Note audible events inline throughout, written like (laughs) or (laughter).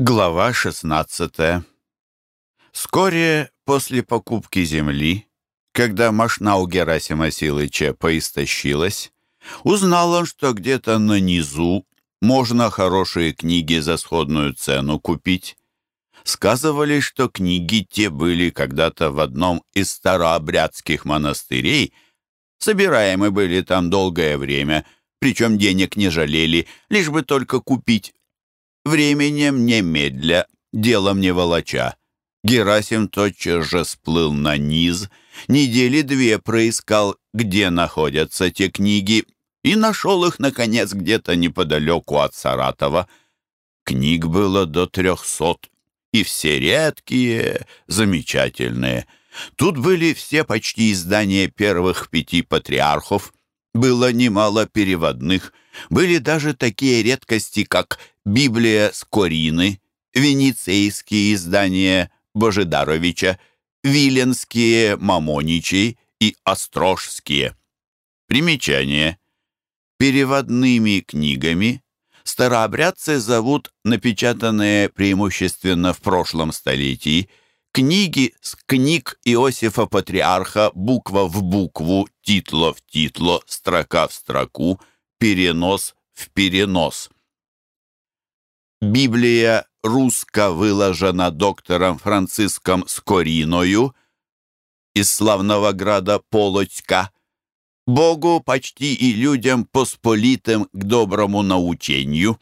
Глава 16 Вскоре после покупки земли, когда машина у Герасима Силыча поистощилась, узнал он, что где-то на низу можно хорошие книги за сходную цену купить. Сказывали, что книги те были когда-то в одном из старообрядских монастырей, собираемы были там долгое время, причем денег не жалели, лишь бы только купить Временем немедля, делом не волоча. Герасим тотчас же сплыл на низ, недели две проискал, где находятся те книги, и нашел их, наконец, где-то неподалеку от Саратова. Книг было до трехсот, и все редкие, замечательные. Тут были все почти издания первых пяти патриархов, было немало переводных, были даже такие редкости, как Библия Скорины, венецейские издания Божедаровича, Виленские Мамоничи и Острожские. Примечание. Переводными книгами старообрядцы зовут напечатанные преимущественно в прошлом столетии книги с книг Иосифа Патриарха буква в букву, титло в титло, строка в строку, перенос в перенос. Библия русско выложена доктором Франциском Скориною из славного града Полоцька, Богу почти и людям посполитым к доброму научению.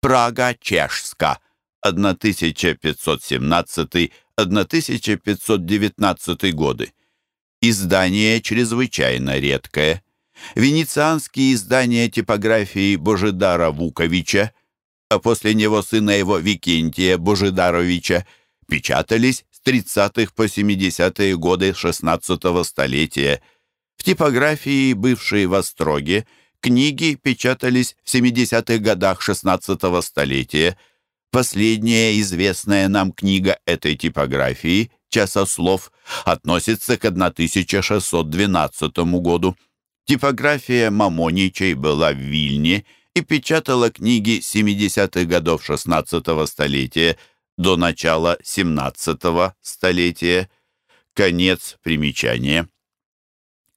Прага чешска, 1517-1519 годы. Издание чрезвычайно редкое. Венецианские издания типографии Божидара Вуковича а после него сына его Викентия Божидаровича, печатались с 30-х по 70-е годы XVI столетия. В типографии, бывшей в Остроге, книги печатались в 70-х годах XVI столетия. Последняя известная нам книга этой типографии «Часослов» относится к 1612 году. Типография Мамоничей была в Вильне – и печатала книги 70-х годов XVI столетия до начала XVII столетия. Конец примечания.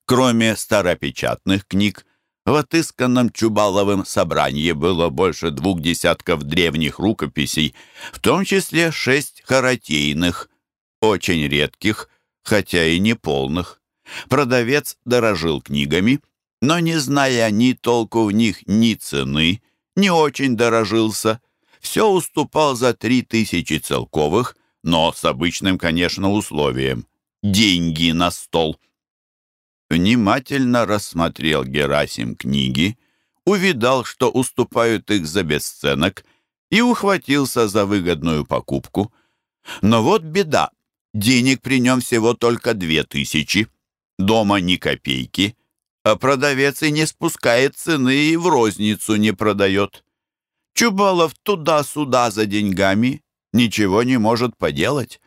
Кроме старопечатных книг, в отысканном Чубаловым собрании было больше двух десятков древних рукописей, в том числе шесть харатейных, очень редких, хотя и неполных. Продавец дорожил книгами – но, не зная ни толку в них, ни цены, не очень дорожился. Все уступал за три тысячи целковых, но с обычным, конечно, условием — деньги на стол. Внимательно рассмотрел Герасим книги, увидал, что уступают их за бесценок, и ухватился за выгодную покупку. Но вот беда, денег при нем всего только две тысячи, дома ни копейки — а продавец и не спускает цены и в розницу не продает. Чубалов туда-сюда за деньгами ничего не может поделать.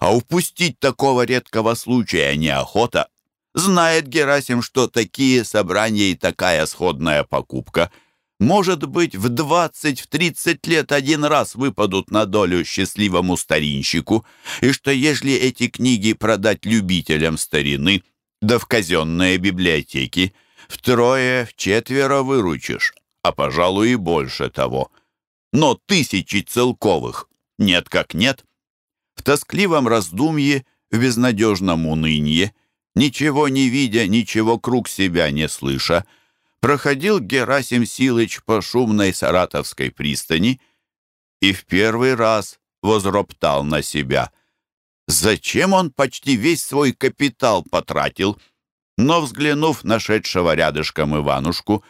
А упустить такого редкого случая неохота. Знает Герасим, что такие собрания и такая сходная покупка может быть в 20-30 лет один раз выпадут на долю счастливому старинщику, и что если эти книги продать любителям старины – да в казенные библиотеки. Втрое, вчетверо выручишь, а, пожалуй, и больше того. Но тысячи целковых нет как нет. В тоскливом раздумье, в безнадежном унынье, ничего не видя, ничего круг себя не слыша, проходил Герасим Силыч по шумной Саратовской пристани и в первый раз возроптал на себя — Зачем он почти весь свой капитал потратил? Но, взглянув на шедшего рядышком Иванушку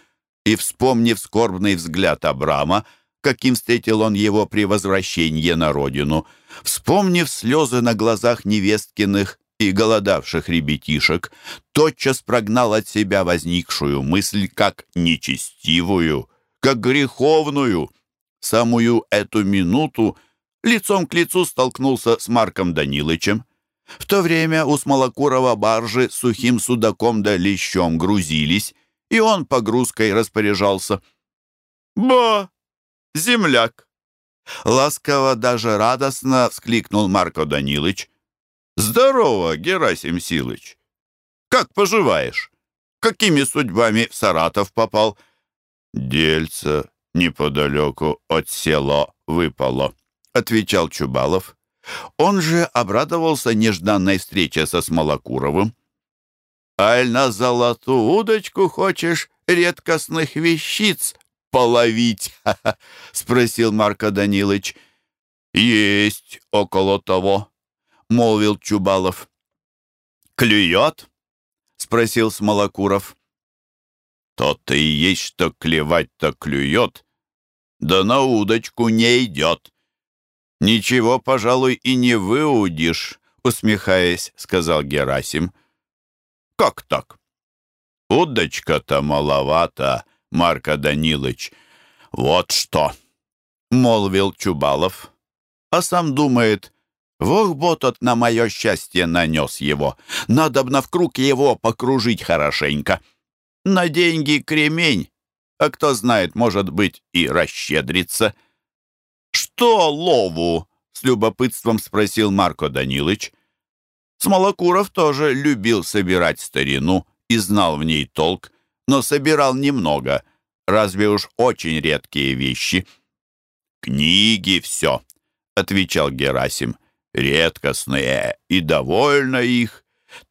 и вспомнив скорбный взгляд Абрама, каким встретил он его при возвращении на родину, вспомнив слезы на глазах невесткиных и голодавших ребятишек, тотчас прогнал от себя возникшую мысль как нечестивую, как греховную. Самую эту минуту лицом к лицу столкнулся с Марком Данилычем. В то время у Смолокурова баржи сухим судаком да лещом грузились, и он погрузкой распоряжался. «Ба! Земляк! Ласково, даже радостно вскликнул Марко Данилыч. «Здорово, Герасим Силыч! Как поживаешь? Какими судьбами в Саратов попал?» «Дельце неподалеку от села выпало», — отвечал Чубалов. Он же обрадовался нежданной встрече со Смолокуровым. «Аль на золотую удочку хочешь редкостных вещиц половить?» (laughs) — спросил Марко Данилович. «Есть около того», — молвил Чубалов. «Клюет?» — спросил Смолокуров. «То-то и есть, что клевать-то клюет, да на удочку не идет. Ничего, пожалуй, и не выудишь», — усмехаясь, сказал Герасим. «Как так?» «Удочка-то маловато, Марко Данилович. Вот что!» — молвил Чубалов. А сам думает, «Вох-ботот на мое счастье нанес его. Надобно в круг его покружить хорошенько. На деньги кремень, а кто знает, может быть, и расщедрится». «Что лову?» — с любопытством спросил Марко Данилович. Смолокуров тоже любил собирать старину и знал в ней толк, но собирал немного, разве уж очень редкие вещи. «Книги все», — отвечал Герасим, — «редкостные, и довольно их.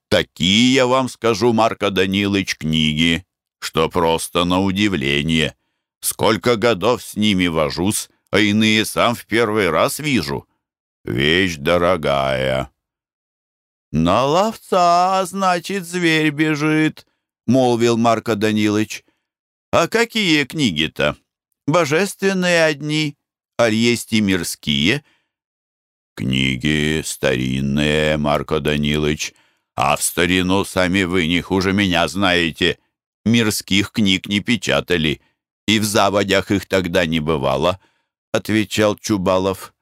Такие, я вам скажу, Марко Данилович, книги, что просто на удивление. Сколько годов с ними вожусь, а иные сам в первый раз вижу. Вещь дорогая». «На ловца, значит, зверь бежит», — молвил Марко Данилович. «А какие книги-то? Божественные одни, а есть и мирские?» «Книги старинные, Марко Данилович, а в старину сами вы не хуже меня знаете. Мирских книг не печатали, и в заводях их тогда не бывало», — отвечал Чубалов.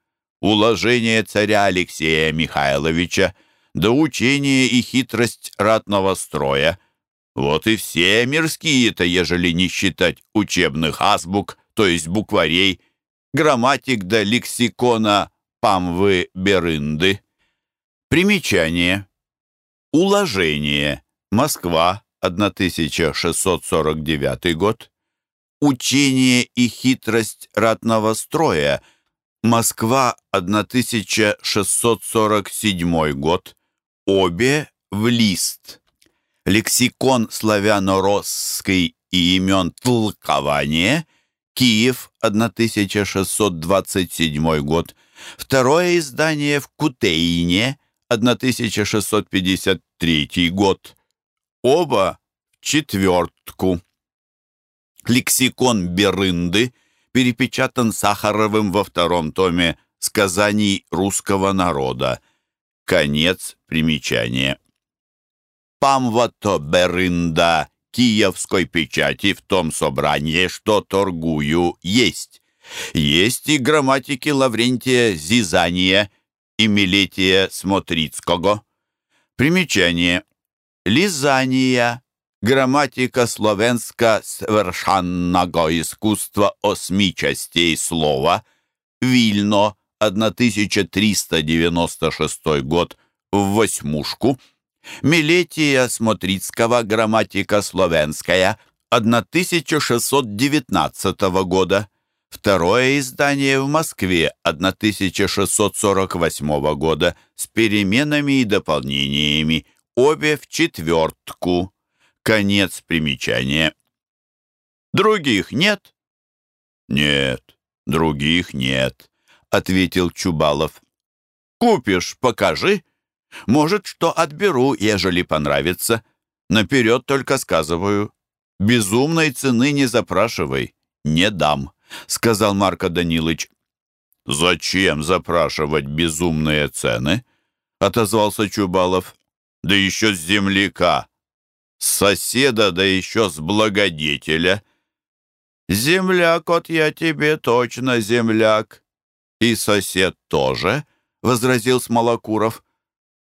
«Уложение царя Алексея Михайловича — да учение и хитрость ратного строя. Вот и все мирские-то, ежели не считать учебных азбук, то есть букварей, грамматик да лексикона памвы берынды. Примечание. Уложение. Москва, 1649 год. Учение и хитрость ратного строя. Москва, 1647 год обе в лист. Лексикон славяно-росский и имен толкования. Киев, 1627 год. Второе издание в Кутейне, 1653 год. Оба в четвертку. Лексикон Берынды перепечатан Сахаровым во втором томе «Сказаний русского народа». Конец примечания. Памвато Берында киевской печати в том собрании, что торгую, есть. Есть и грамматики Лаврентия Зизания и Милетия Смотрицкого. Примечание. Лизания. Грамматика словенска совершенного искусства осьми частей слова. Вильно. 1396 год в восьмушку, Милетия Смотрицкого «Грамматика словенская» 1619 года, второе издание в Москве 1648 года с переменами и дополнениями, обе в четвертку. Конец примечания. Других нет? Нет, других нет ответил Чубалов. «Купишь, покажи. Может, что отберу, ежели понравится. Наперед только сказываю. Безумной цены не запрашивай, не дам», — сказал Марко Данилович. «Зачем запрашивать безумные цены?» — отозвался Чубалов. «Да еще с земляка, с соседа, да еще с благодетеля». «Земляк, от я тебе точно земляк», «И сосед тоже?» — возразил Смолокуров.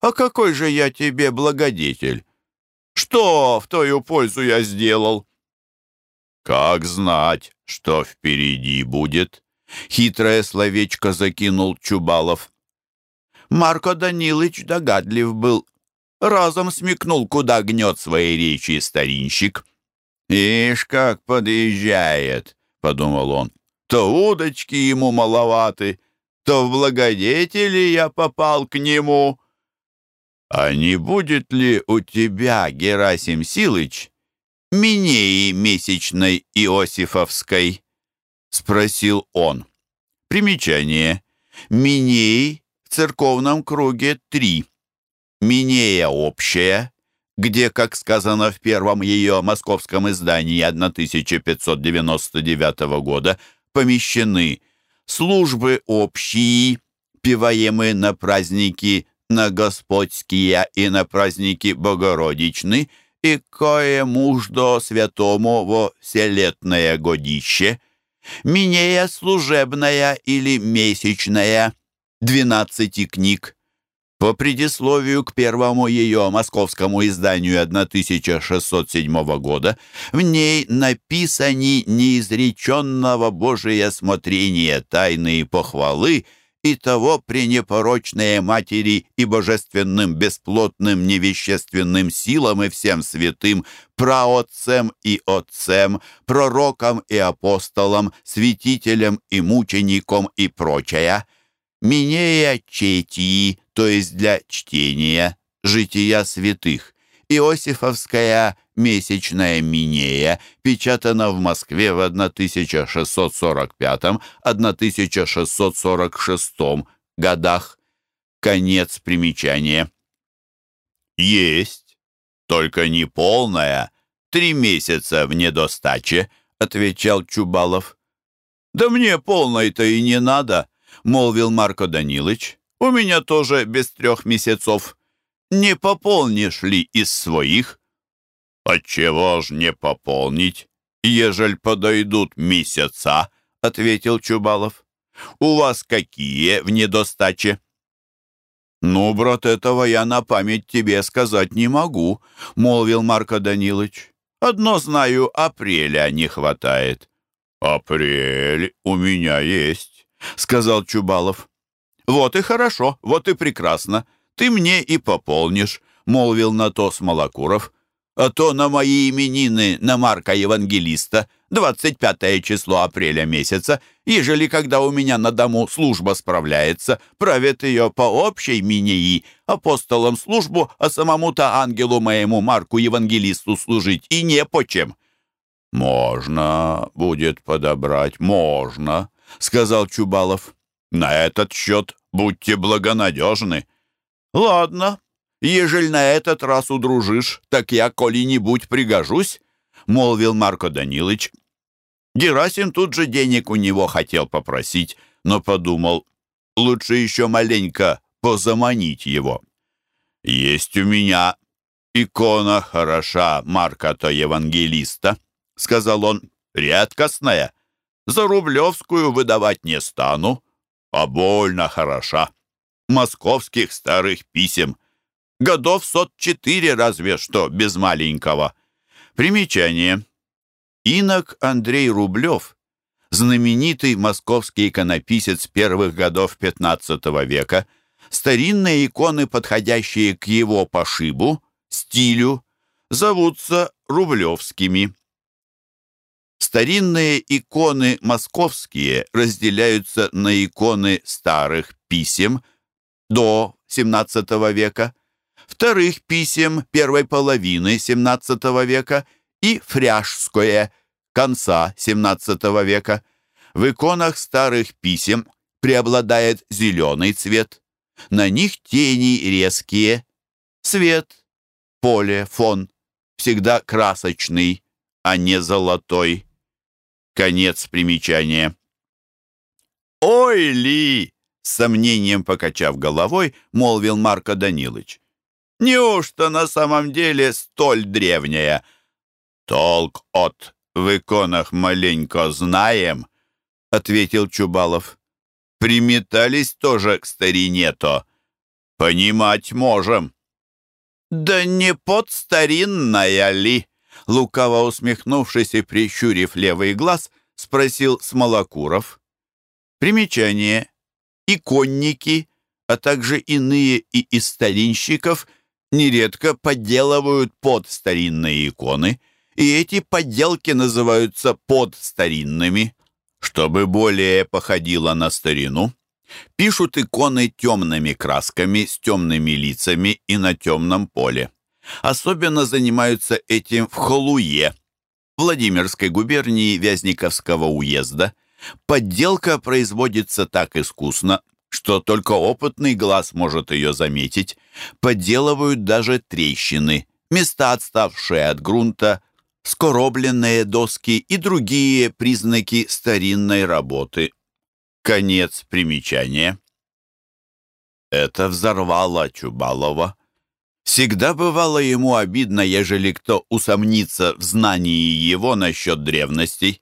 «А какой же я тебе благодетель? Что в твою пользу я сделал?» «Как знать, что впереди будет?» Хитрое словечко закинул Чубалов. Марко Данилыч догадлив был. Разом смекнул, куда гнет свои речи старинщик. «Ишь, как подъезжает!» — подумал он. «То удочки ему маловаты, то в благодетели я попал к нему». «А не будет ли у тебя, Герасим Силыч, минеи месячной Иосифовской?» — спросил он. Примечание. Минеи в церковном круге три. Минея общая, где, как сказано в первом ее московском издании 1599 года, помещены службы общие, пиваемы на праздники на Господские и на праздники Богородичны, и кое муждо святому во вселетное годище, минея служебная или месячная, двенадцати книг. По предисловию к первому ее московскому изданию 1607 года в ней написаны неизреченного Божия смотрения тайные похвалы и того пренепорочные матери и божественным бесплотным невещественным силам и всем святым, праотцем и отцем, пророкам и апостолам, святителям и мученикам и прочее. Минея четии, то есть для чтения, жития святых. Иосифовская месячная Минея печатана в Москве в 1645-1646 годах. Конец примечания. «Есть, только не полная, три месяца в недостаче», — отвечал Чубалов. «Да мне полной-то и не надо», — молвил Марко Данилович. «У меня тоже без трех месяцев. Не пополнишь ли из своих?» «Отчего ж не пополнить, ежель подойдут месяца?» — ответил Чубалов. «У вас какие в недостаче?» «Ну, брат, этого я на память тебе сказать не могу», — молвил Марко Данилович. «Одно знаю, апреля не хватает». «Апрель у меня есть», — сказал Чубалов. «Вот и хорошо, вот и прекрасно. Ты мне и пополнишь», — молвил на то Смолокуров а то на мои именины на Марка Евангелиста, 25 число апреля месяца, ежели когда у меня на дому служба справляется, правит ее по общей минии, апостолам службу, а самому-то ангелу моему Марку Евангелисту служить и не по чем». «Можно будет подобрать, можно», — сказал Чубалов. «На этот счет будьте благонадежны». «Ладно», Ежель на этот раз удружишь, так я коли-нибудь пригожусь», — молвил Марко Данилыч. Герасим тут же денег у него хотел попросить, но подумал, лучше еще маленько позаманить его. «Есть у меня икона хороша Марка-то Евангелиста», — сказал он, — «редкостная. За Рублевскую выдавать не стану, а больно хороша. Московских старых писем — Годов сот четыре разве что, без маленького. Примечание. Инок Андрей Рублев, знаменитый московский иконописец первых годов XV века, старинные иконы, подходящие к его пошибу, стилю, зовутся рублевскими. Старинные иконы московские разделяются на иконы старых писем до XVII века, вторых писем первой половины XVII века и фряжское конца XVII века. В иконах старых писем преобладает зеленый цвет. На них тени резкие, свет, поле, фон, всегда красочный, а не золотой. Конец примечания. «Ой, Ли!» — с сомнением покачав головой, молвил Марко Данилович. Неужто на самом деле столь древняя? Толк от в иконах маленько знаем, ответил Чубалов. Приметались тоже к старине-то. Понимать можем. Да не под старинная ли? Лукаво усмехнувшись и прищурив левый глаз, спросил Смолокуров. Примечание. Иконники, а также иные и из старинщиков нередко подделывают под старинные иконы, и эти подделки называются подстаринными. Чтобы более походило на старину, пишут иконы темными красками с темными лицами и на темном поле. Особенно занимаются этим в Холуе, Владимирской губернии Вязниковского уезда. Подделка производится так искусно, что только опытный глаз может ее заметить. Подделывают даже трещины, места, отставшие от грунта, скоробленные доски и другие признаки старинной работы. Конец примечания. Это взорвало Чубалова. Всегда бывало ему обидно, ежели кто усомнится в знании его насчет древностей.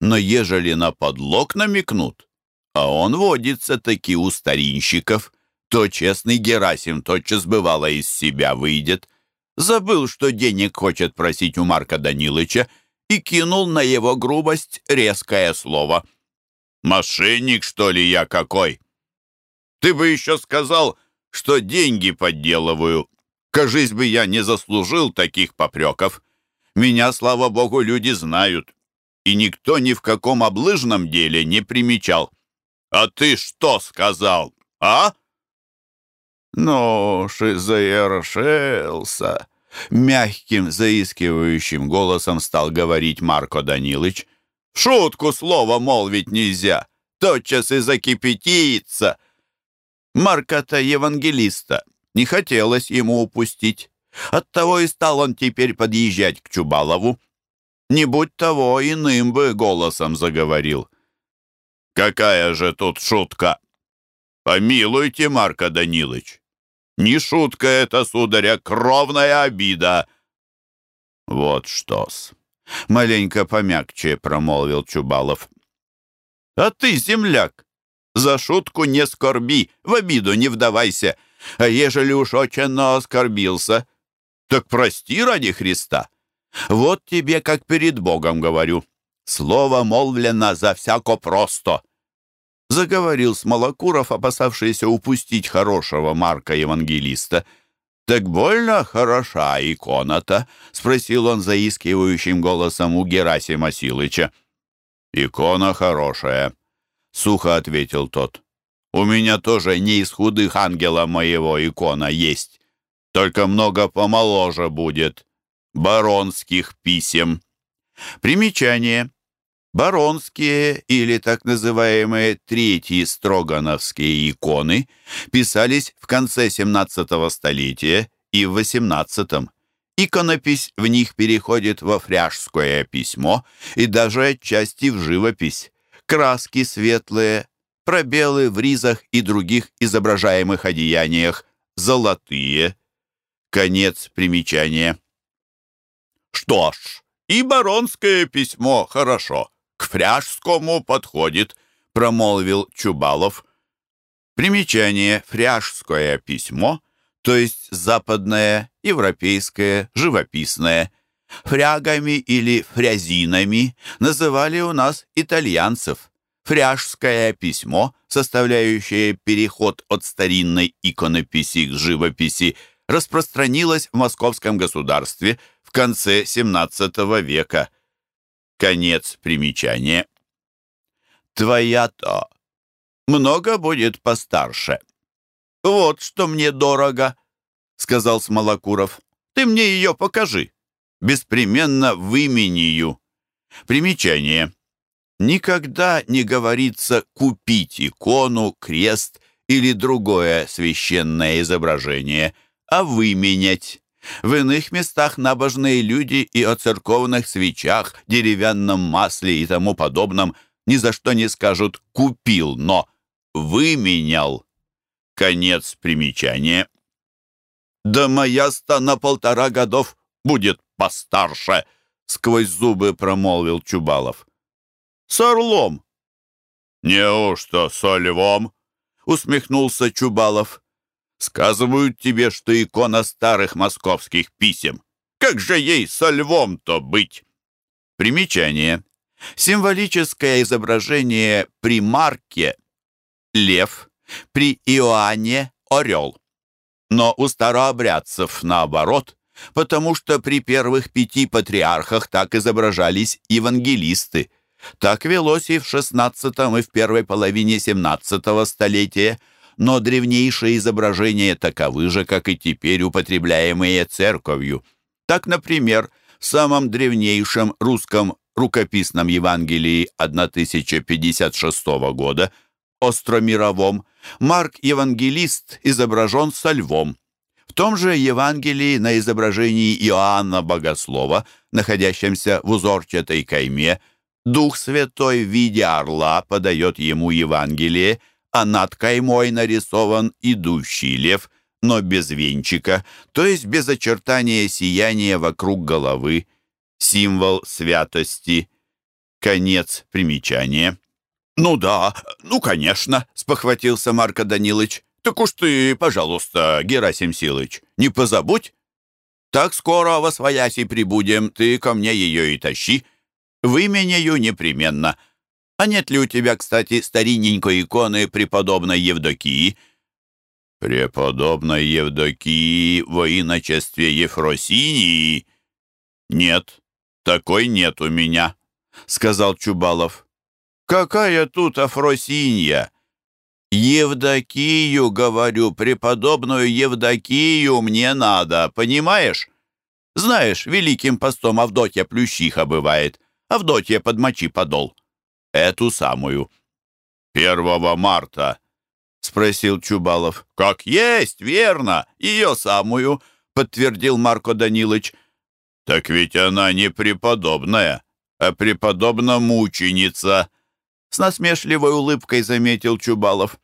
Но ежели на подлог намекнут, а он водится таки у старинщиков, то честный Герасим тотчас бывало из себя выйдет — забыл, что денег хочет просить у Марка Данилыча, и кинул на его грубость резкое слово. «Мошенник, что ли, я какой? Ты бы еще сказал, что деньги подделываю. Кажись бы, я не заслужил таких попреков. Меня, слава богу, люди знают, и никто ни в каком облыжном деле не примечал. А ты что сказал, а?» «Нож заершился!» Мягким, заискивающим голосом стал говорить Марко Данилыч. «Шутку слова молвить нельзя, тотчас и закипятится!» Марка-то евангелиста не хотелось ему упустить. Оттого и стал он теперь подъезжать к Чубалову. Не будь того, иным бы голосом заговорил. «Какая же тут шутка!» «Помилуйте, Марко Данилыч, не шутка это, сударя, кровная обида!» «Вот что-с!» — маленько помягче промолвил Чубалов. «А ты, земляк, за шутку не скорби, в обиду не вдавайся, а ежели уж очень оскорбился, так прости ради Христа. Вот тебе, как перед Богом говорю, слово молвлено за всяко просто заговорил Смолокуров, опасавшийся упустить хорошего Марка-евангелиста. «Так больно хороша икона-то?» — спросил он заискивающим голосом у Герасима Силыча. «Икона хорошая», — сухо ответил тот. «У меня тоже не из худых ангела моего икона есть, только много помоложе будет. Баронских писем». Примечание. Баронские или так называемые третьи строгановские иконы писались в конце XVII столетия и в XVIII. Иконопись в них переходит во фряжское письмо и даже отчасти в живопись. Краски светлые, пробелы в ризах и других изображаемых одеяниях, золотые. Конец примечания. Что ж, и баронское письмо хорошо к фряжскому подходит», — промолвил Чубалов. Примечание «фряжское письмо», то есть западное, европейское, живописное. Фрягами или фрязинами называли у нас итальянцев. Фряжское письмо, составляющее переход от старинной иконописи к живописи, распространилось в московском государстве в конце XVII века. Конец примечания. Твоя-то много будет постарше. Вот что мне дорого, сказал Смолокуров. Ты мне ее покажи. Беспременно вымению. Примечание. Никогда не говорится «купить икону», «крест» или другое священное изображение, а «выменять». В иных местах набожные люди и о церковных свечах, деревянном масле и тому подобном ни за что не скажут «купил», но «выменял». Конец примечания. «Да моя-ста на полтора годов будет постарше», — сквозь зубы промолвил Чубалов. «С орлом». «Неужто со львом?» — усмехнулся Чубалов. Сказывают тебе, что икона старых московских писем. Как же ей со львом-то быть? Примечание. Символическое изображение при Марке — лев, при Иоанне — орел. Но у старообрядцев наоборот, потому что при первых пяти патриархах так изображались евангелисты. Так велось и в XVI и в первой половине XVII столетия, но древнейшие изображения таковы же, как и теперь употребляемые церковью. Так, например, в самом древнейшем русском рукописном Евангелии 1056 года, остромировом, Марк Евангелист изображен со львом. В том же Евангелии на изображении Иоанна Богослова, находящемся в узорчатой кайме, Дух Святой в виде орла подает ему Евангелие, а над каймой нарисован идущий лев, но без венчика, то есть без очертания сияния вокруг головы, символ святости. Конец примечания. «Ну да, ну, конечно», — спохватился Марко Данилович. «Так уж ты, пожалуйста, Герасим Силыч, не позабудь. Так скоро во свояси прибудем, ты ко мне ее и тащи. Выменяю непременно. А нет ли у тебя, кстати, старинненькой иконы преподобной Евдокии?» «Преподобной Евдокии во иночестве Ефросинии?» «Нет, такой нет у меня», — сказал Чубалов. Какая тут Афросинья? Евдокию, говорю, преподобную Евдокию мне надо, понимаешь? Знаешь, великим постом Авдотья Плющиха бывает. Авдотья подмочи подол. Эту самую. Первого марта, спросил Чубалов. Как есть, верно, ее самую, подтвердил Марко Данилович. Так ведь она не преподобная, а преподобна мученица, с насмешливой улыбкой заметил Чубалов.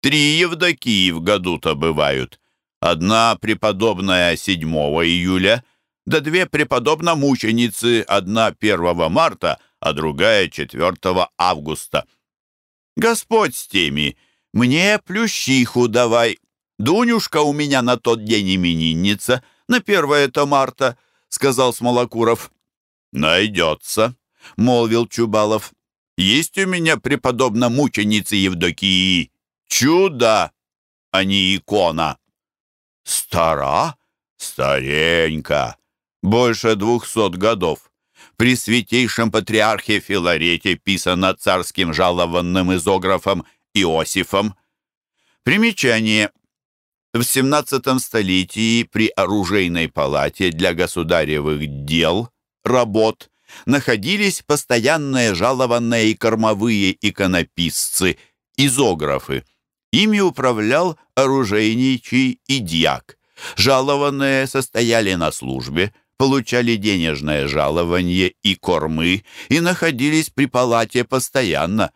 Три Евдокии в году-то бывают. Одна преподобная 7 июля, да две преподобно-мученицы, одна 1 марта, а другая 4 августа. Господь с теми, мне плющиху давай. Дунюшка у меня на тот день именинница, на 1 марта, сказал Смолокуров. Найдется, молвил Чубалов. Есть у меня преподобно мученицы Евдокии. Чудо, а не икона. Стара? Старенька. Больше двухсот годов. При святейшем патриархе Филарете писано царским жалованным изографом Иосифом. Примечание. В XVII столетии при оружейной палате для государевых дел, работ, находились постоянные жалованные и кормовые иконописцы, изографы. Ими управлял оружейничий и дьяк. Жалованные состояли на службе, получали денежное жалование и кормы и находились при палате постоянно.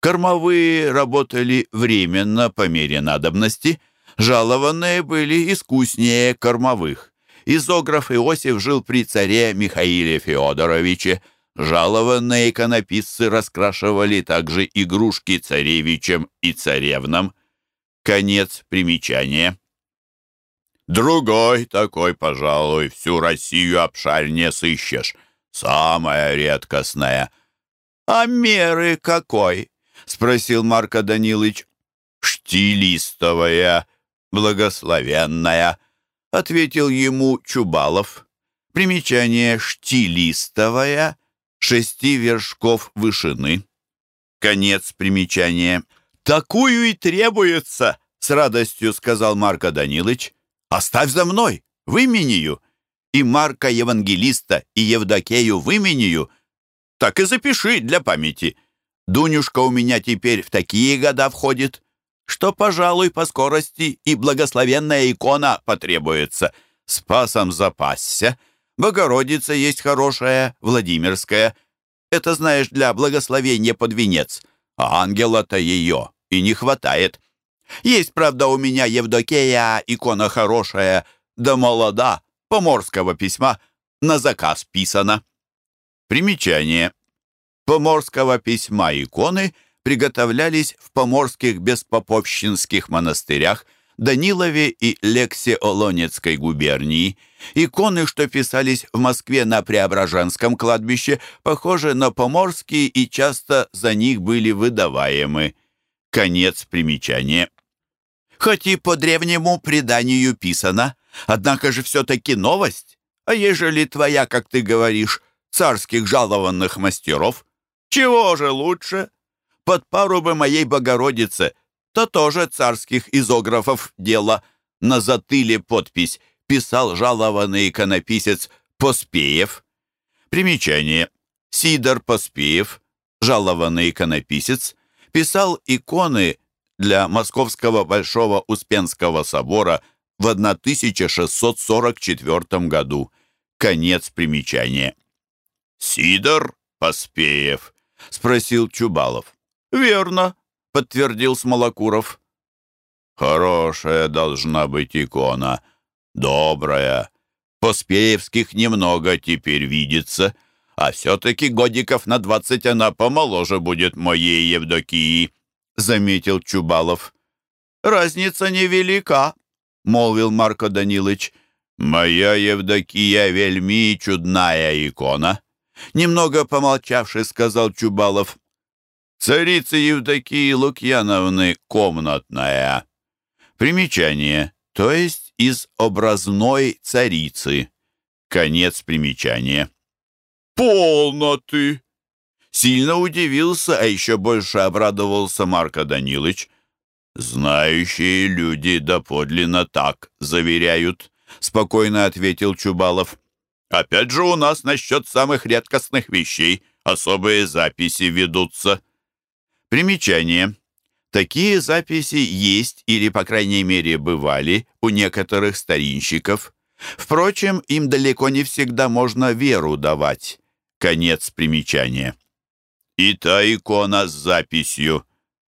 Кормовые работали временно по мере надобности, жалованные были искуснее кормовых. Изограф Иосиф жил при царе Михаиле Феодоровиче. Жалованные иконописцы раскрашивали также игрушки царевичам и царевнам. Конец примечания. Другой такой, пожалуй, всю Россию обшарь не сыщешь. Самая редкостная. А меры какой? Спросил Марко Данилович. Штилистовая, благословенная, ответил ему Чубалов. Примечание штилистовая, шести вершков вышины. Конец примечания. «Такую и требуется!» — с радостью сказал Марко Данилович. «Оставь за мной, вымению. И Марка Евангелиста, и Евдокею вымению. Так и запиши для памяти. Дунюшка у меня теперь в такие года входит, что, пожалуй, по скорости и благословенная икона потребуется. Спасом запасся. Богородица есть хорошая, Владимирская. Это, знаешь, для благословения под венец. А ангела-то ее и не хватает. Есть, правда, у меня Евдокея, икона хорошая, да молода, поморского письма, на заказ писана. Примечание. Поморского письма иконы — приготовлялись в поморских беспоповщинских монастырях Данилове и Лексе-Олонецкой губернии. Иконы, что писались в Москве на Преображенском кладбище, похожи на поморские и часто за них были выдаваемы. Конец примечания. Хоть и по древнему преданию писано, однако же все-таки новость. А ежели твоя, как ты говоришь, царских жалованных мастеров, чего же лучше? Под парубы моей Богородицы, то тоже царских изографов дело. На затыле подпись писал жалованный иконописец Поспеев. Примечание. Сидор Поспеев, жалованный иконописец, писал иконы для Московского Большого Успенского собора в 1644 году. Конец примечания. «Сидор Поспеев?» — спросил Чубалов. «Верно», — подтвердил Смолокуров. «Хорошая должна быть икона, добрая. Поспеевских немного теперь видится, а все-таки годиков на двадцать она помоложе будет моей Евдокии», — заметил Чубалов. «Разница невелика», — молвил Марко Данилович. «Моя Евдокия вельми чудная икона», — немного помолчавши сказал Чубалов. «Царица Евдокии Лукьяновны комнатная». Примечание, то есть из образной царицы. Конец примечания. «Полно ты!» Сильно удивился, а еще больше обрадовался Марко Данилович. «Знающие люди доподлинно так заверяют», — спокойно ответил Чубалов. «Опять же у нас насчет самых редкостных вещей особые записи ведутся». Примечание. Такие записи есть или, по крайней мере, бывали у некоторых старинщиков. Впрочем, им далеко не всегда можно веру давать. Конец примечания. И та икона с записью.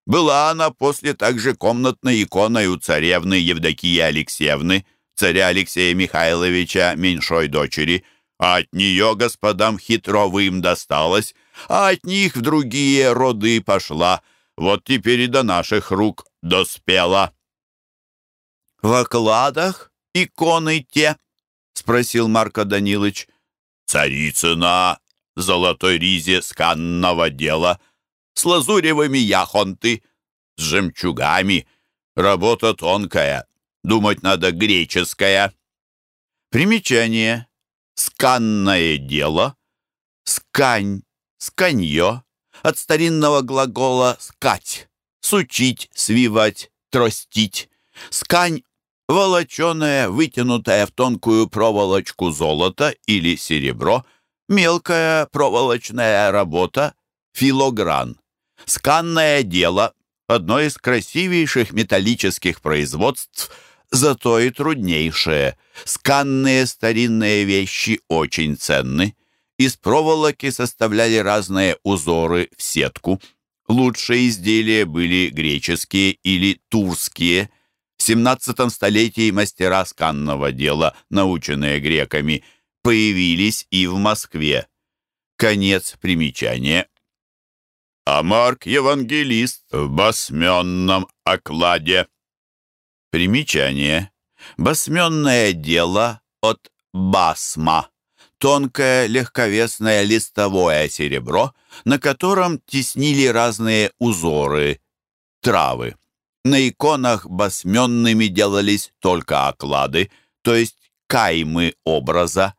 Была она после также комнатной иконой у царевны Евдокии Алексеевны, царя Алексея Михайловича, меньшой дочери, а от нее господам хитровым досталось, а от них в другие роды пошла. Вот теперь и до наших рук доспела. «В окладах иконы те?» — спросил Марко Данилович. «Царицына золотой ризе сканного дела, с лазуревыми яхонты, с жемчугами. Работа тонкая, думать надо греческая». Примечание. Сканное дело. Скань сканье, от старинного глагола «скать», «сучить», «свивать», «тростить». Скань — волоченая, вытянутая в тонкую проволочку золото или серебро, мелкая проволочная работа, филогран. Сканное дело — одно из красивейших металлических производств, зато и труднейшее. Сканные старинные вещи очень ценны. Из проволоки составляли разные узоры в сетку. Лучшие изделия были греческие или турские. В 17 столетии мастера сканного дела, наученные греками, появились и в Москве. Конец примечания. А Марк Евангелист в басменном окладе. Примечание. Басменное дело от басма тонкое легковесное листовое серебро, на котором теснили разные узоры, травы. На иконах басменными делались только оклады, то есть каймы образа.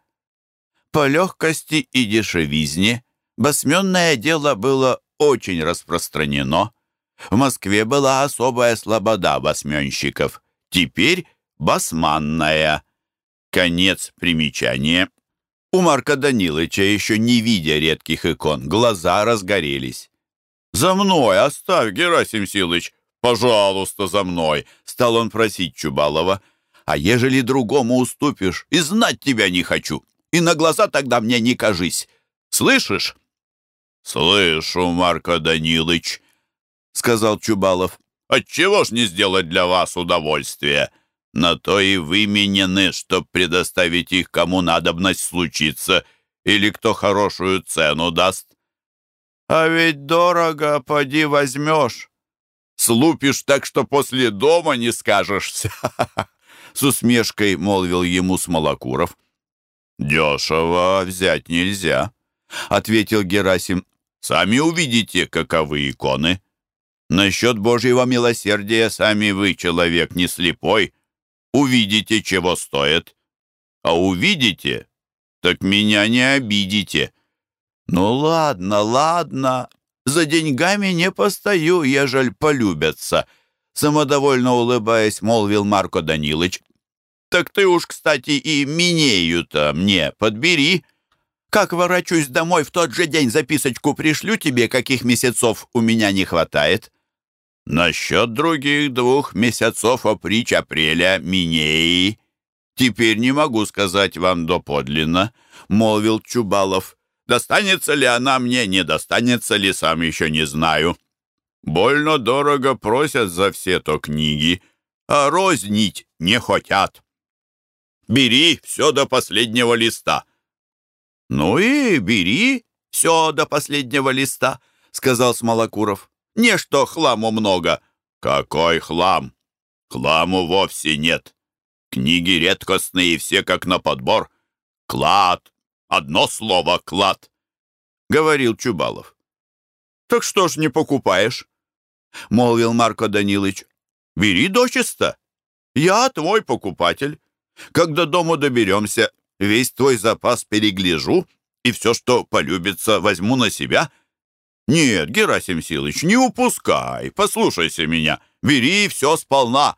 По легкости и дешевизне басменное дело было очень распространено. В Москве была особая слобода басменщиков, теперь басманная. Конец примечания. У Марка Данилыча, еще не видя редких икон, глаза разгорелись. «За мной оставь, Герасим Силыч! Пожалуйста, за мной!» Стал он просить Чубалова. «А ежели другому уступишь, и знать тебя не хочу, и на глаза тогда мне не кажись. Слышишь?» «Слышу, Марко Данилыч», — сказал Чубалов. «Отчего ж не сделать для вас удовольствие?» На то и выменены, чтоб предоставить их кому надобность случиться, или кто хорошую цену даст. А ведь дорого, поди возьмешь. Слупишь так, что после дома не скажешься. (laughs) С усмешкой молвил ему Смолокуров. «Дешево взять нельзя», — ответил Герасим. «Сами увидите, каковы иконы. Насчет Божьего милосердия сами вы, человек не слепой, увидите, чего стоит. А увидите, так меня не обидите». «Ну ладно, ладно, за деньгами не постою, ежель полюбятся», самодовольно улыбаясь, молвил Марко Данилыч. «Так ты уж, кстати, и Минею-то мне подбери. Как ворочусь домой, в тот же день записочку пришлю тебе, каких месяцев у меня не хватает». «Насчет других двух месяцев опричь апреля Минеи теперь не могу сказать вам доподлинно», — молвил Чубалов. «Достанется ли она мне, не достанется ли, сам еще не знаю». Больно дорого просят за все то книги, а рознить не хотят. Бери все до последнего листа. Ну и бери все до последнего листа, сказал Смолокуров. Не что хламу много. Какой хлам? Хламу вовсе нет. Книги редкостные, все как на подбор. Клад. Одно слово — клад, — говорил Чубалов. «Так что ж не покупаешь?» — молвил Марко Данилыч. «Бери дочисто. Я твой покупатель. Когда дому доберемся, весь твой запас перегляжу, и все, что полюбится, возьму на себя. Нет, Герасим Силыч, не упускай, послушайся меня, бери все сполна».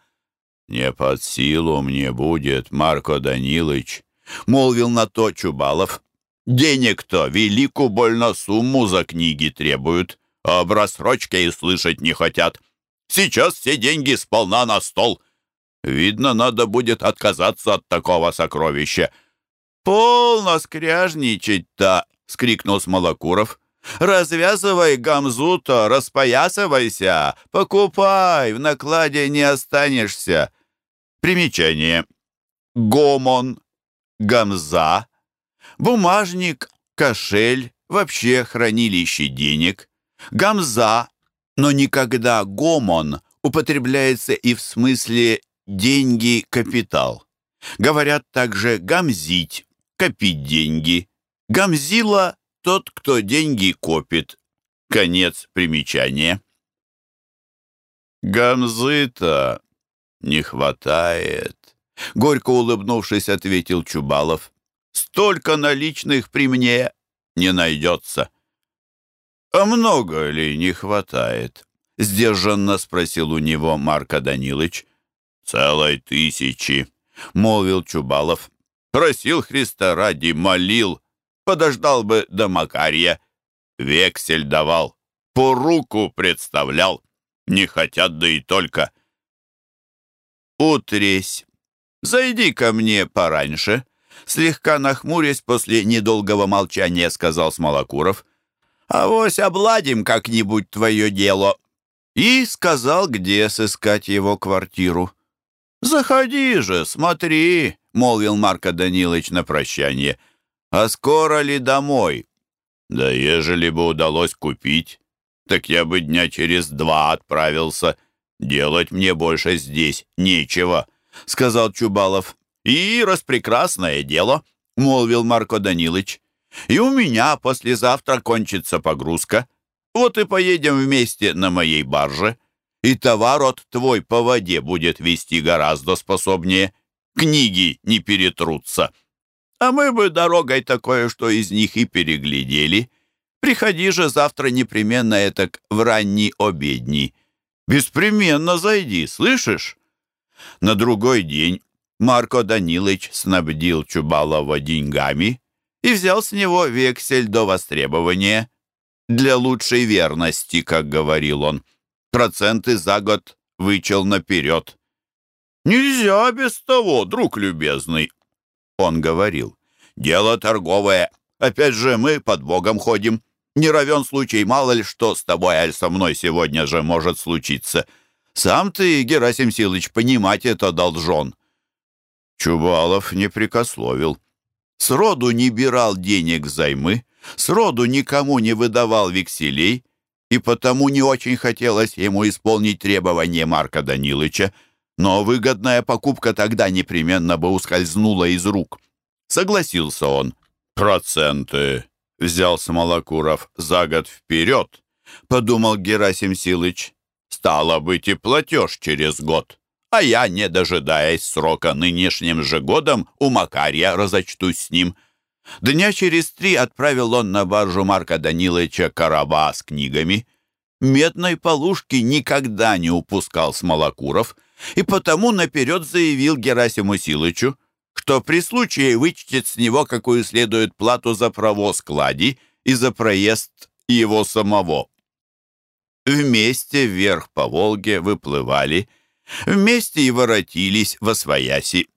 «Не под силу мне будет, Марко Данилыч», — молвил на то Чубалов. «Денег-то великую больно сумму за книги требуют а об рассрочке и слышать не хотят. Сейчас все деньги сполна на стол. Видно, надо будет отказаться от такого сокровища». «Полно скряжничать-то!» — скрикнул Смолокуров. «Развязывай гамзу-то, распоясывайся, покупай, в накладе не останешься». Примечание. Гомон, гамза, бумажник, кошель, вообще хранилище денег. Гамза, но никогда гомон употребляется и в смысле деньги, капитал. Говорят также гамзить, копить деньги. Гамзила — тот, кто деньги копит. Конец примечания. Гамзы-то не хватает. Горько улыбнувшись, ответил Чубалов. Столько наличных при мне не найдется. «А много ли не хватает?» — сдержанно спросил у него Марко Данилыч. «Целой тысячи», — молвил Чубалов. «Просил Христа ради, молил. Подождал бы до Макарья. Вексель давал, по руку представлял. Не хотят, да и только». «Утресь. Зайди ко мне пораньше», — слегка нахмурясь после недолгого молчания сказал Смолокуров. Авось обладим как-нибудь твое дело». И сказал, где сыскать его квартиру. «Заходи же, смотри», — молвил Марко Данилович на прощание. «А скоро ли домой?» «Да ежели бы удалось купить, так я бы дня через два отправился. Делать мне больше здесь нечего», — сказал Чубалов. «И распрекрасное дело», — молвил Марко Данилович. И у меня послезавтра кончится погрузка. Вот и поедем вместе на моей барже. И товар от твой по воде будет вести гораздо способнее. Книги не перетрутся. А мы бы дорогой такое, что из них и переглядели. Приходи же завтра непременно этак в ранний обедни. Беспременно зайди, слышишь? На другой день Марко Данилович снабдил Чубалова деньгами, и взял с него вексель до востребования. Для лучшей верности, как говорил он. Проценты за год вычел наперед. «Нельзя без того, друг любезный», — он говорил. «Дело торговое. Опять же, мы под Богом ходим. Не равен случай, мало ли что с тобой, аль со мной сегодня же может случиться. Сам ты, Герасим Силыч, понимать это должен». Чубалов не прикословил сроду не бирал денег займы, сроду никому не выдавал векселей, и потому не очень хотелось ему исполнить требования Марка Данилыча, но выгодная покупка тогда непременно бы ускользнула из рук. Согласился он. «Проценты», — взял Смолокуров, — «за год вперед», — подумал Герасим Силыч. «Стало быть и платеж через год, а я, не дожидаясь срока нынешним же годом, у Макария разочтусь с ним». Дня через три отправил он на баржу Марка Даниловича короба с книгами. Медной полушки никогда не упускал Смолокуров, и потому наперед заявил Герасиму Силычу, что при случае вычтет с него какую следует плату за провоз клади и за проезд его самого. Вместе вверх по Волге выплывали, вместе и воротились во Свояси.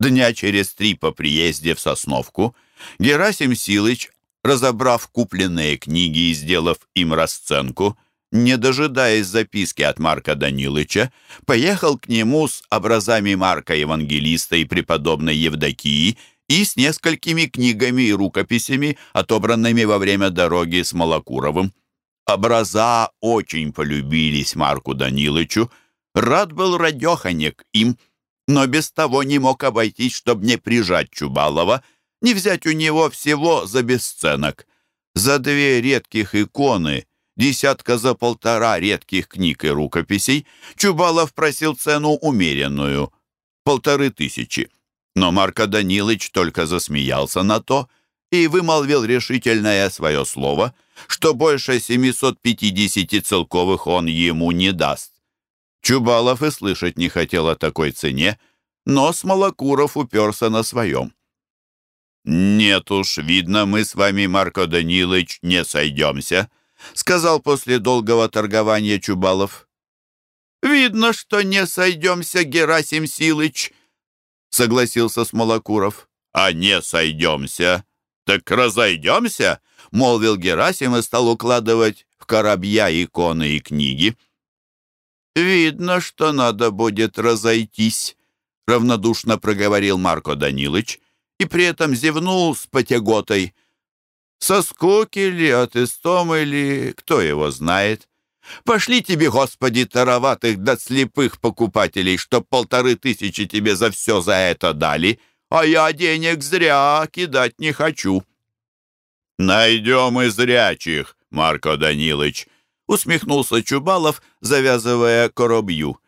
Дня через три по приезде в Сосновку Герасим Силыч, разобрав купленные книги и сделав им расценку, не дожидаясь записки от Марка Данилыча, поехал к нему с образами Марка Евангелиста и преподобной Евдокии и с несколькими книгами и рукописями, отобранными во время дороги с Малокуровым. Образа очень полюбились Марку Данилычу, рад был радеханек им, но без того не мог обойтись, чтобы не прижать Чубалова — не взять у него всего за бесценок. За две редких иконы, десятка за полтора редких книг и рукописей, Чубалов просил цену умеренную — полторы тысячи. Но Марко Данилович только засмеялся на то и вымолвил решительное свое слово, что больше 750 целковых он ему не даст. Чубалов и слышать не хотел о такой цене, но Смолокуров уперся на своем. «Нет уж, видно, мы с вами, Марко Данилович, не сойдемся», сказал после долгого торгования Чубалов. «Видно, что не сойдемся, Герасим Силыч», согласился Смолокуров. «А не сойдемся, так разойдемся», молвил Герасим и стал укладывать в коробья иконы и книги. «Видно, что надо будет разойтись», равнодушно проговорил Марко Данилович и при этом зевнул с потяготой. Со скуки ли, от истомы ли, кто его знает. Пошли тебе, Господи, тароватых да слепых покупателей, чтоб полторы тысячи тебе за все за это дали, а я денег зря кидать не хочу». «Найдем и зрячих, Марко Данилович», — усмехнулся Чубалов, завязывая коробью.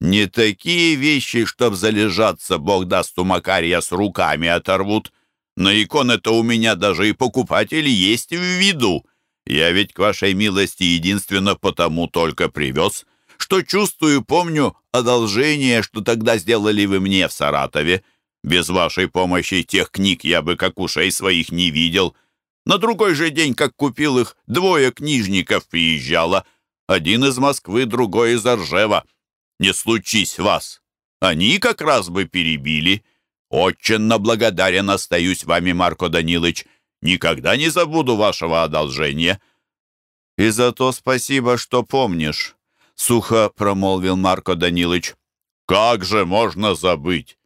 Не такие вещи, чтоб залежаться, Бог даст у Макария с руками оторвут. На иконы-то у меня даже и покупатели есть в виду. Я ведь к вашей милости единственно потому только привез, что чувствую, помню одолжение, что тогда сделали вы мне в Саратове. Без вашей помощи тех книг я бы как ушей своих не видел. На другой же день, как купил их, двое книжников приезжало. Один из Москвы, другой из Оржева не случись вас. Они как раз бы перебили. Очень благодарен остаюсь вами, Марко Данилович. Никогда не забуду вашего одолжения». «И за то спасибо, что помнишь», — сухо промолвил Марко Данилович. «Как же можно забыть?»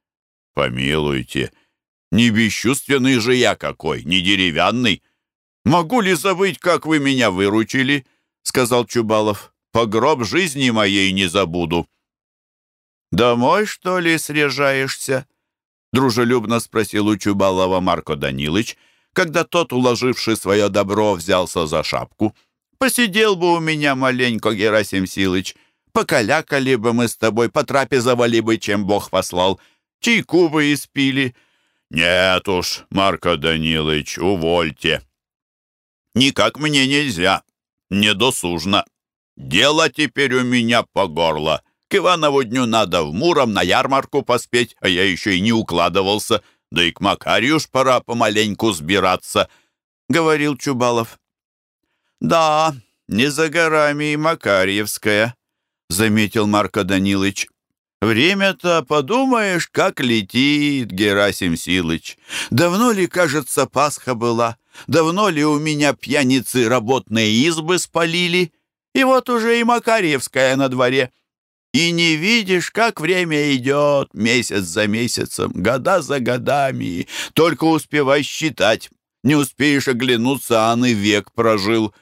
«Помилуйте, не бесчувственный же я какой, не деревянный. Могу ли забыть, как вы меня выручили?» — сказал Чубалов. «По гроб жизни моей не забуду». «Домой, что ли, срежаешься?» Дружелюбно спросил у Чубалова Марко Данилыч, когда тот, уложивший свое добро, взялся за шапку. «Посидел бы у меня маленько, Герасим Силыч. Покалякали бы мы с тобой, потрапезовали бы, чем Бог послал. Чайку бы испили». «Нет уж, Марко Данилыч, увольте». «Никак мне нельзя, недосужно. Дело теперь у меня по горло». К Иванову дню надо в Муром на ярмарку поспеть, а я еще и не укладывался. Да и к Макарию ж пора помаленьку сбираться», — говорил Чубалов. «Да, не за горами и Макарьевская», — заметил Марко Данилыч. «Время-то, подумаешь, как летит, Герасим Силыч. Давно ли, кажется, Пасха была? Давно ли у меня пьяницы работные избы спалили? И вот уже и Макарьевская на дворе». И не видишь, как время идет, месяц за месяцем, года за годами. Только успевай считать. Не успеешь оглянуться, а он и век прожил.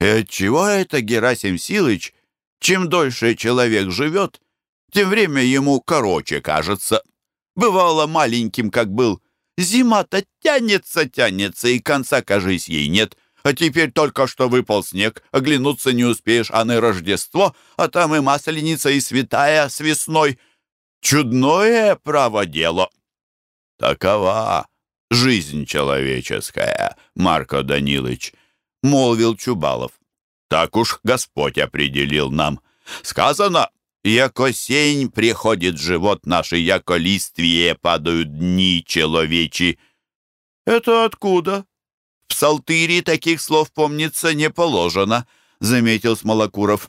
И отчего это Герасим Силыч, чем дольше человек живет, тем время ему короче кажется. Бывало маленьким, как был. Зима-то тянется, тянется, и конца, кажись, ей нет. А теперь только что выпал снег, оглянуться не успеешь, а на Рождество, а там и Масленица, и Святая с весной. Чудное право дело. Такова жизнь человеческая, Марко Данилович, молвил Чубалов. Так уж Господь определил нам. Сказано, яко сень приходит живот наш, яко листвие падают дни человечи. Это откуда? В псалтыре таких слов, помнится, не положено, заметил Смолокуров.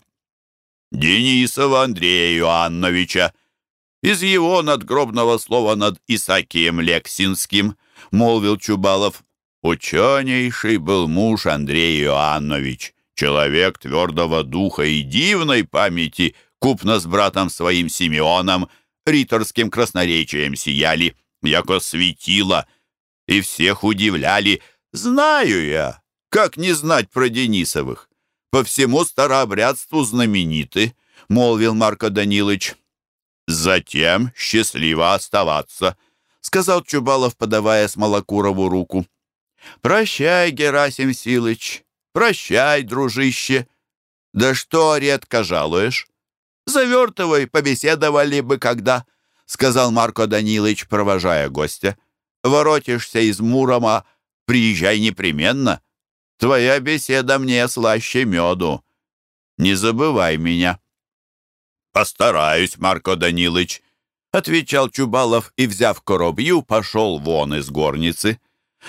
Денисова Андрея Иоанновича, из его надгробного слова над Исакием Лексинским, молвил Чубалов. Ученейший был муж Андрей Иоаннович, человек твердого духа и дивной памяти, купно с братом своим Симеоном, риторским красноречием сияли, яко светило, и всех удивляли. Знаю я, как не знать про Денисовых. По всему старообрядству знамениты, молвил Марко Данилович. «Затем счастливо оставаться», — сказал Чубалов, подавая Смолокурову руку. «Прощай, Герасим Силыч, прощай, дружище. Да что редко жалуешь? Завертывай, побеседовали бы когда», — сказал Марко Данилович, провожая гостя. «Воротишься из Мурома, приезжай непременно. Твоя беседа мне слаще меду. Не забывай меня». «Постараюсь, Марко Данилыч», — отвечал Чубалов и, взяв коробью, пошел вон из горницы.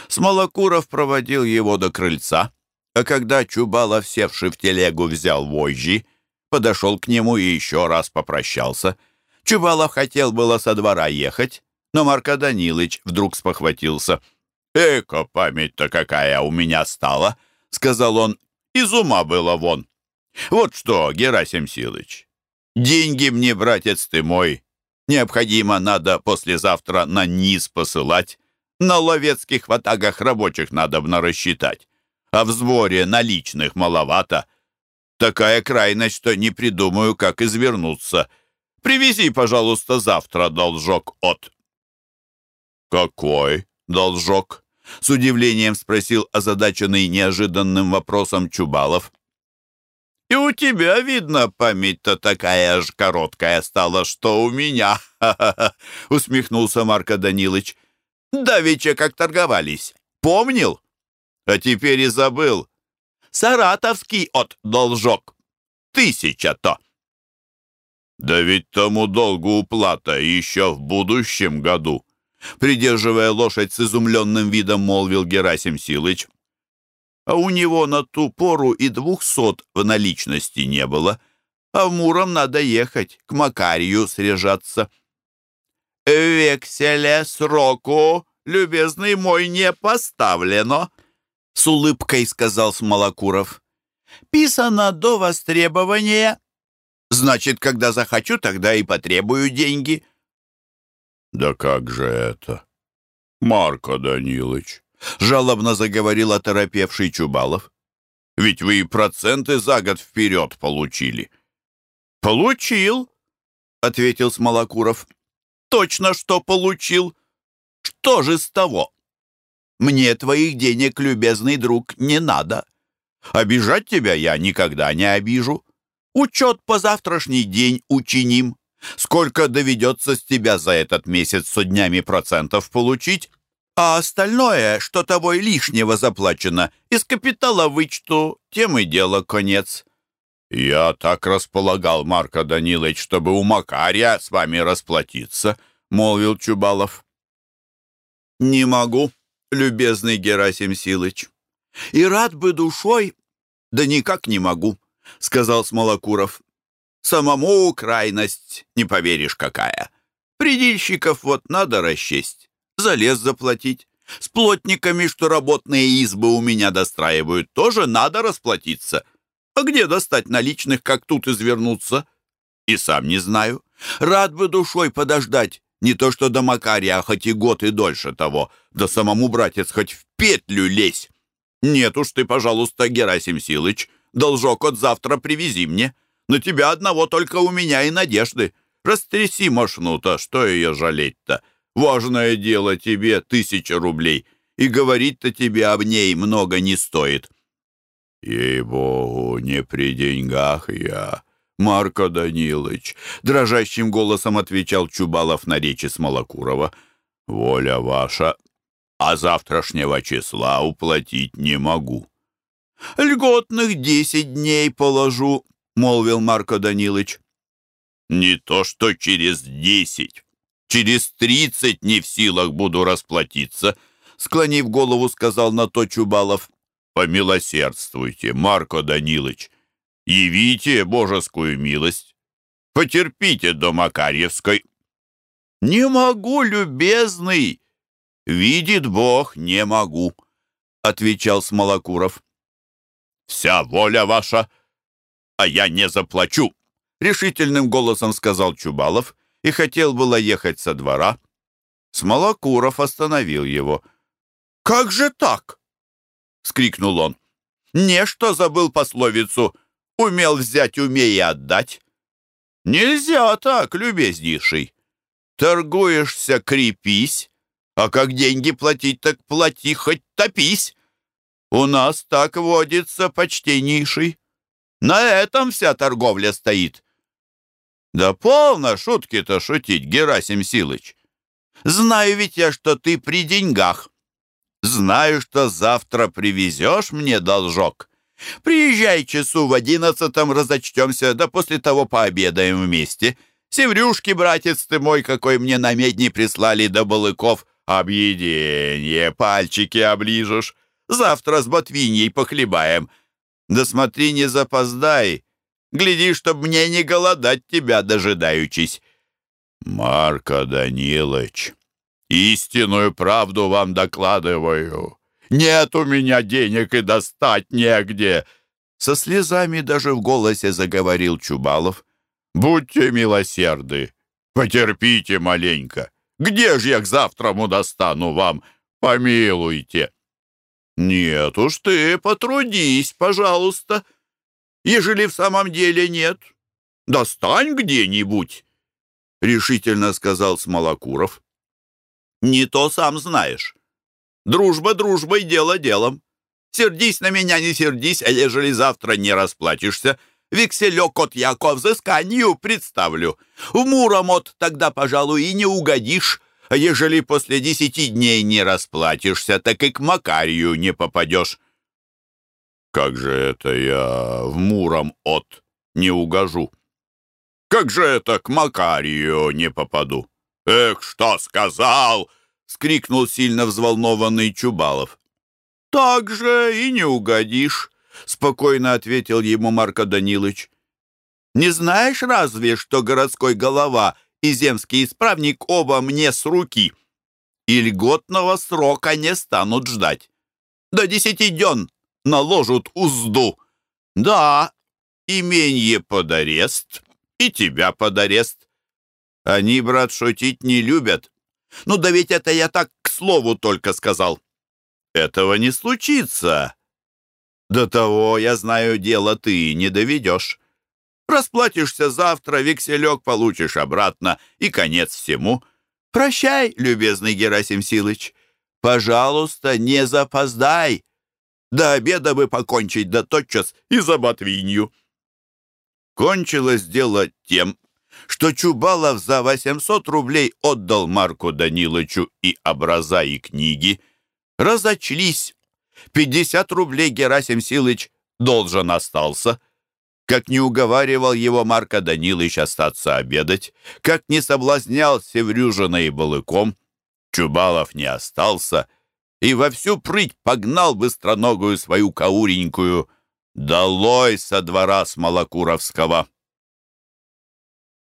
Смолокуров проводил его до крыльца, а когда Чубалов, севший в телегу, взял вожжи, подошел к нему и еще раз попрощался. Чубалов хотел было со двора ехать, но Марко Данилыч вдруг спохватился. «Эко, память-то какая у меня стала!» — сказал он. «Из ума было вон!» «Вот что, Герасим Силыч, Деньги мне, братец ты мой, необходимо надо послезавтра на низ посылать. На ловецких ватагах рабочих надо бы рассчитать. А в сборе наличных маловато. Такая крайность, что не придумаю, как извернуться. Привези, пожалуйста, завтра должок от... «Какой должок?» — с удивлением спросил озадаченный неожиданным вопросом Чубалов. И у тебя, видно, память-то такая ж короткая стала, что у меня, (laughs) — усмехнулся Марко Данилович. Давеча как торговались. Помнил? А теперь и забыл. Саратовский от должок. Тысяча-то. Да ведь тому долгу уплата еще в будущем году. Придерживая лошадь с изумленным видом, молвил Герасим Силыч а у него на ту пору и двухсот в наличности не было, а в Муром надо ехать, к Макарию срежаться. «Векселя сроку, любезный мой, не поставлено», — с улыбкой сказал Смолокуров. «Писано до востребования. Значит, когда захочу, тогда и потребую деньги». «Да как же это, Марко Данилович?» жалобно заговорил оторопевший Чубалов. «Ведь вы и проценты за год вперед получили». «Получил», — ответил Смолокуров. «Точно, что получил. Что же с того? Мне твоих денег, любезный друг, не надо. Обижать тебя я никогда не обижу. Учет по завтрашний день учиним. Сколько доведется с тебя за этот месяц со днями процентов получить, а остальное, что тобой лишнего заплачено, из капитала вычту, тем и дело конец». «Я так располагал, Марко Данилович, чтобы у Макария с вами расплатиться», — молвил Чубалов. «Не могу, любезный Герасим Силыч. И рад бы душой, да никак не могу», — сказал Смолокуров. «Самому крайность, не поверишь, какая. Предельщиков вот надо расчесть за лес заплатить. С плотниками, что работные избы у меня достраивают, тоже надо расплатиться. А где достать наличных, как тут извернуться? И сам не знаю. Рад бы душой подождать. Не то что до Макария, а хоть и год и дольше того. Да самому, братец, хоть в петлю лезь. Нет уж ты, пожалуйста, Герасим Силыч, Должок от завтра привези мне. На тебя одного только у меня и надежды. Растряси мошну-то, что ее жалеть-то? Важное дело тебе тысяча рублей, и говорить-то тебе об ней много не стоит». «Ей-богу, не при деньгах я, Марко Данилович», — дрожащим голосом отвечал Чубалов на речи Смолокурова. «Воля ваша, а завтрашнего числа уплатить не могу». «Льготных десять дней положу», — молвил Марко Данилович. «Не то что через десять, через тридцать не в силах буду расплатиться», — склонив голову, сказал на то Чубалов. «Помилосердствуйте, Марко Данилович, явите божескую милость, потерпите до Макарьевской». «Не могу, любезный!» «Видит Бог, не могу», — отвечал Смолокуров. «Вся воля ваша, а я не заплачу», — решительным голосом сказал Чубалов и хотел было ехать со двора. Смолокуров остановил его. «Как же так?» — скрикнул он. «Не что забыл пословицу «умел взять, умей отдать». Нельзя так, любезнейший. Торгуешься, крепись, а как деньги платить, так плати, хоть топись. У нас так водится, почтеннейший. На этом вся торговля стоит. Да полно шутки-то шутить, Герасим Силыч. Знаю ведь я, что ты при деньгах. Знаю, что завтра привезешь мне должок. Приезжай часу в одиннадцатом, разочтемся, да после того пообедаем вместе. Севрюшки, братец ты мой, какой мне на медни прислали до балыков. Объедение, пальчики оближешь. Завтра с ботвиньей похлебаем. Да смотри, не запоздай. Гляди, чтоб мне не голодать тебя, дожидаючись. Марко Данилович, Истинную правду вам докладываю. Нет у меня денег и достать негде. Со слезами даже в голосе заговорил Чубалов. Будьте милосерды, потерпите маленько. Где ж я к завтраму достану вам? Помилуйте. Нет уж ты, потрудись, пожалуйста. Ежели в самом деле нет, достань где-нибудь, — решительно сказал Смолокуров. Не то сам знаешь. Дружба дружбой, дело делом. Сердись на меня, не сердись, а ежели завтра не расплатишься, векселек от Яко взысканию представлю. В Муромот тогда, пожалуй, и не угодишь, а ежели после десяти дней не расплатишься, так и к Макарию не попадешь. Как же это я в Муром от не угожу? Как же это к Макарию не попаду? «Эх, что сказал!» — скрикнул сильно взволнованный Чубалов. «Так же и не угодишь», — спокойно ответил ему Марко Данилович. «Не знаешь разве, что городской голова и земский исправник оба мне с руки, и льготного срока не станут ждать. До десяти дён наложат узду. Да, именье под арест, и тебя под арест. Они, брат, шутить не любят. Ну да ведь это я так к слову только сказал. Этого не случится. До того, я знаю, дело ты не доведешь. Расплатишься завтра, векселек получишь обратно, и конец всему. Прощай, любезный Герасим Силыч. Пожалуйста, не запоздай. До обеда бы покончить, да тотчас и за ботвинью. Кончилось дело тем, что Чубалов за 800 рублей отдал Марку Даниловичу и образа, и книги. Разочлись. 50 рублей Герасим Силыч должен остался. Как не уговаривал его Марка Данилович остаться обедать, как не соблазнял Севрюжина и Балыком, Чубалов не остался и во всю прыть погнал быстроногую свою кауренькую «Долой со двора Смолокуровского!»